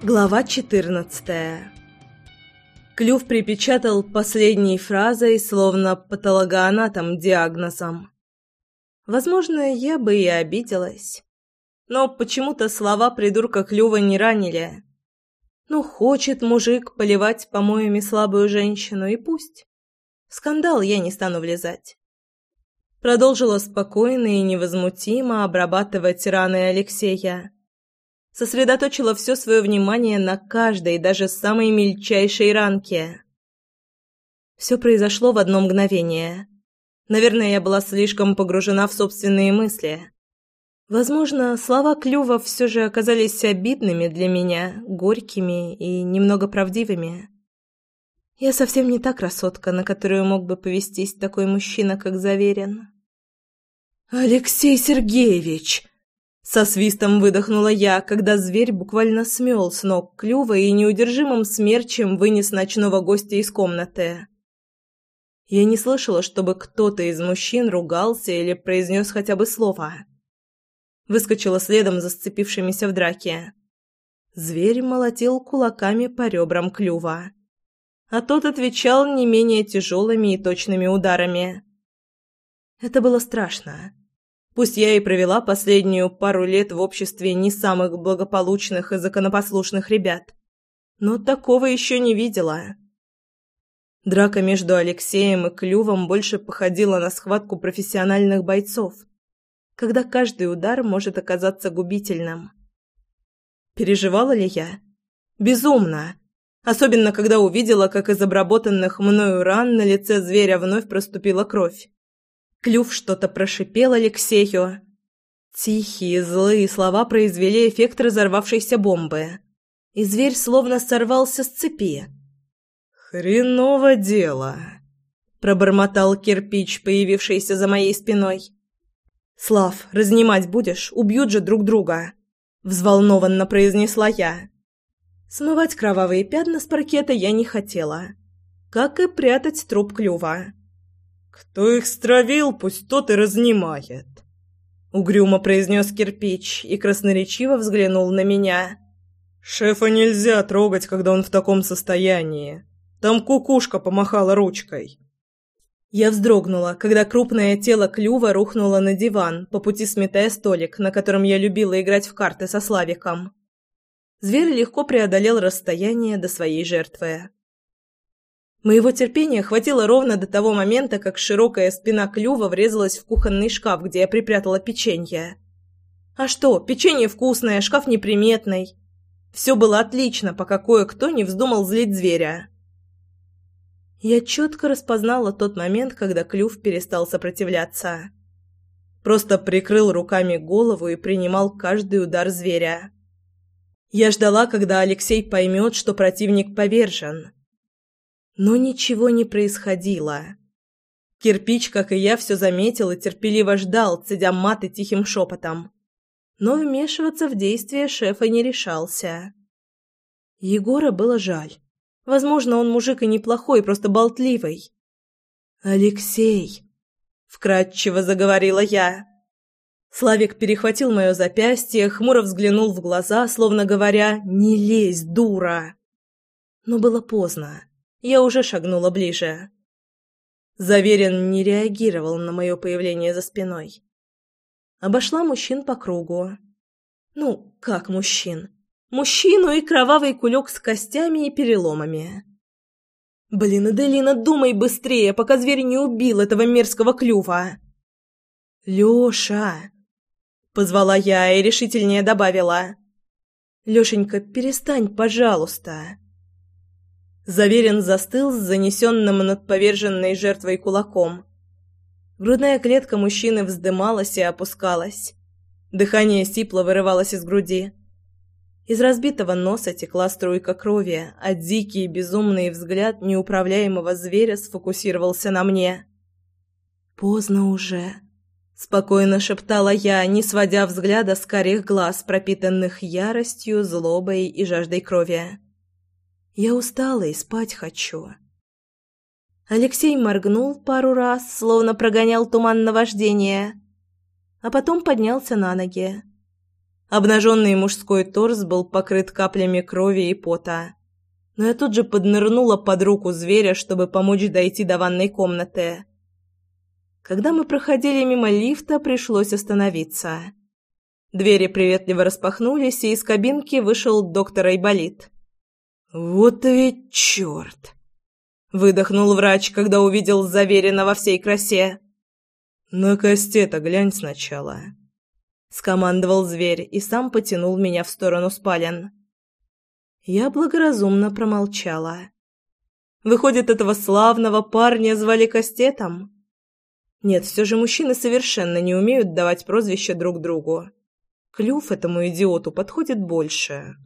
Глава 14 Клюв припечатал последней фразой, словно патологоанатом диагнозом. Возможно, я бы и обиделась. Но почему-то слова придурка Клюва не ранили. Ну, хочет мужик поливать помоями слабую женщину, и пусть. В скандал я не стану влезать. Продолжила спокойно и невозмутимо обрабатывать раны Алексея сосредоточила все свое внимание на каждой, даже самой мельчайшей ранке. Все произошло в одно мгновение. Наверное, я была слишком погружена в собственные мысли. Возможно, слова Клюва все же оказались обидными для меня, горькими и немного правдивыми. Я совсем не та красотка, на которую мог бы повестись такой мужчина, как Заверин. «Алексей Сергеевич!» Со свистом выдохнула я, когда зверь буквально смел с ног клюва и неудержимым смерчем вынес ночного гостя из комнаты. Я не слышала, чтобы кто-то из мужчин ругался или произнес хотя бы слово. Выскочила следом за сцепившимися в драке. Зверь молотил кулаками по ребрам клюва. А тот отвечал не менее тяжелыми и точными ударами. Это было страшно. Пусть я и провела последнюю пару лет в обществе не самых благополучных и законопослушных ребят, но такого еще не видела. Драка между Алексеем и Клювом больше походила на схватку профессиональных бойцов, когда каждый удар может оказаться губительным. Переживала ли я? Безумно. Особенно, когда увидела, как из обработанных мною ран на лице зверя вновь проступила кровь. Клюв что-то прошипел Алексею. Тихие, злые слова произвели эффект разорвавшейся бомбы. И зверь словно сорвался с цепи. «Хреново дело», — пробормотал кирпич, появившийся за моей спиной. «Слав, разнимать будешь? Убьют же друг друга», — взволнованно произнесла я. Смывать кровавые пятна с паркета я не хотела, как и прятать труп клюва. «Кто их стравил, пусть тот и разнимает», — угрюмо произнес кирпич и красноречиво взглянул на меня. «Шефа нельзя трогать, когда он в таком состоянии. Там кукушка помахала ручкой». Я вздрогнула, когда крупное тело клюва рухнуло на диван, по пути сметая столик, на котором я любила играть в карты со Славиком. Зверь легко преодолел расстояние до своей жертвы. Моего терпения хватило ровно до того момента, как широкая спина клюва врезалась в кухонный шкаф, где я припрятала печенье. А что, печенье вкусное, шкаф неприметный. Все было отлично, пока кое-кто не вздумал злить зверя. Я четко распознала тот момент, когда клюв перестал сопротивляться. Просто прикрыл руками голову и принимал каждый удар зверя. Я ждала, когда Алексей поймет, что противник повержен но ничего не происходило. Кирпич, как и я, все заметил и терпеливо ждал, цедя маты тихим шепотом. Но вмешиваться в действия шефа не решался. Егора было жаль. Возможно, он мужик и неплохой, просто болтливый. «Алексей!» — вкратчиво заговорила я. Славик перехватил мое запястье, хмуро взглянул в глаза, словно говоря «Не лезь, дура!» Но было поздно. Я уже шагнула ближе. Заверен не реагировал на мое появление за спиной. Обошла мужчин по кругу. Ну, как мужчин? Мужчину и кровавый кулек с костями и переломами. Блин, Аделина, думай быстрее, пока зверь не убил этого мерзкого клюва. Лёша, позвала я и решительнее добавила. Лёшенька, перестань, пожалуйста. Заверен застыл с занесенным над поверженной жертвой кулаком. Грудная клетка мужчины вздымалась и опускалась. Дыхание сипло вырывалось из груди. Из разбитого носа текла струйка крови, а дикий безумный взгляд неуправляемого зверя сфокусировался на мне. «Поздно уже», — спокойно шептала я, не сводя взгляда с карих глаз, пропитанных яростью, злобой и жаждой крови. Я устала и спать хочу. Алексей моргнул пару раз, словно прогонял туман наваждения, а потом поднялся на ноги. Обнаженный мужской торс был покрыт каплями крови и пота. Но я тут же поднырнула под руку зверя, чтобы помочь дойти до ванной комнаты. Когда мы проходили мимо лифта, пришлось остановиться. Двери приветливо распахнулись, и из кабинки вышел доктор Айболит. «Вот ведь черт!» — выдохнул врач, когда увидел Заверина во всей красе. «На косте-то глянь сначала», — скомандовал зверь и сам потянул меня в сторону спален. Я благоразумно промолчала. Выходит, этого славного парня звали Кастетом? Нет, все же мужчины совершенно не умеют давать прозвища друг другу. Клюв этому идиоту подходит больше.